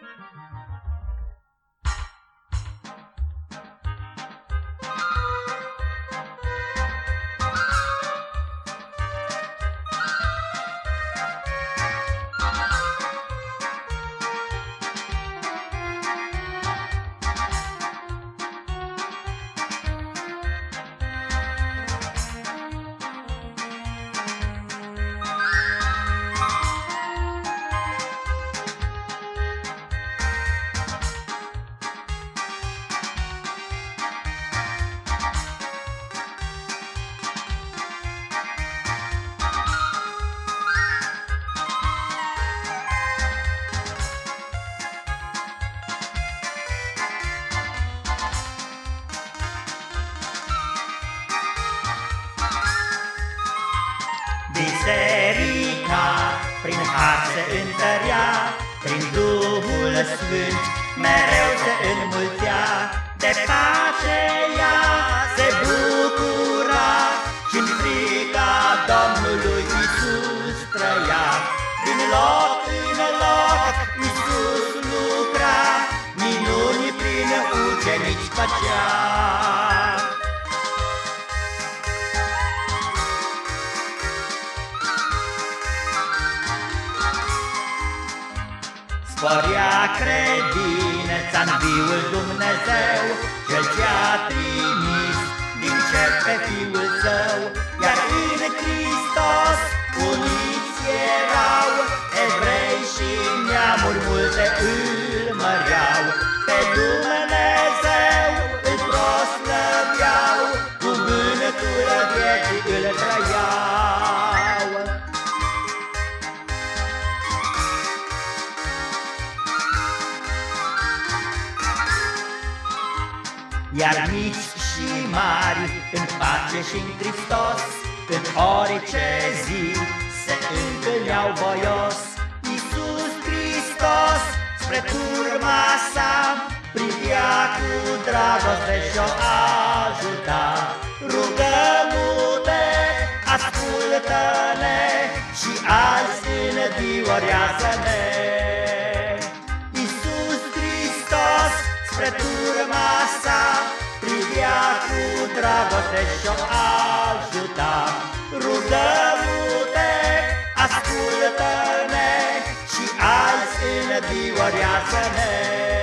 Música Biserica prin har se întărea, Prin Duhul Sfânt mereu se înmulțea, De pace ea se bucura și în frica Domnului Isus trăia. Din loc în loc Isus lucra, Minuni prin ucenici făcea. Sporia credința în viul Dumnezeu, Cel ce-a trimis din cer pe Fiul Său, Iar în Hristos uniți erau, Evrei Iar mici și mari, în pace și în Hristos, În orice zi se întâlneau voios. Iisus Hristos, spre turma sa, Privia cu dragoste și-o ajuta. Rugămute, ascultă-ne Și azi înviorează-ne. Iisus Hristos, spre turma sa, Privea cu dragoste și-o ajuta. Rugă-te, ascultă-ne Și azi înviorează-ne.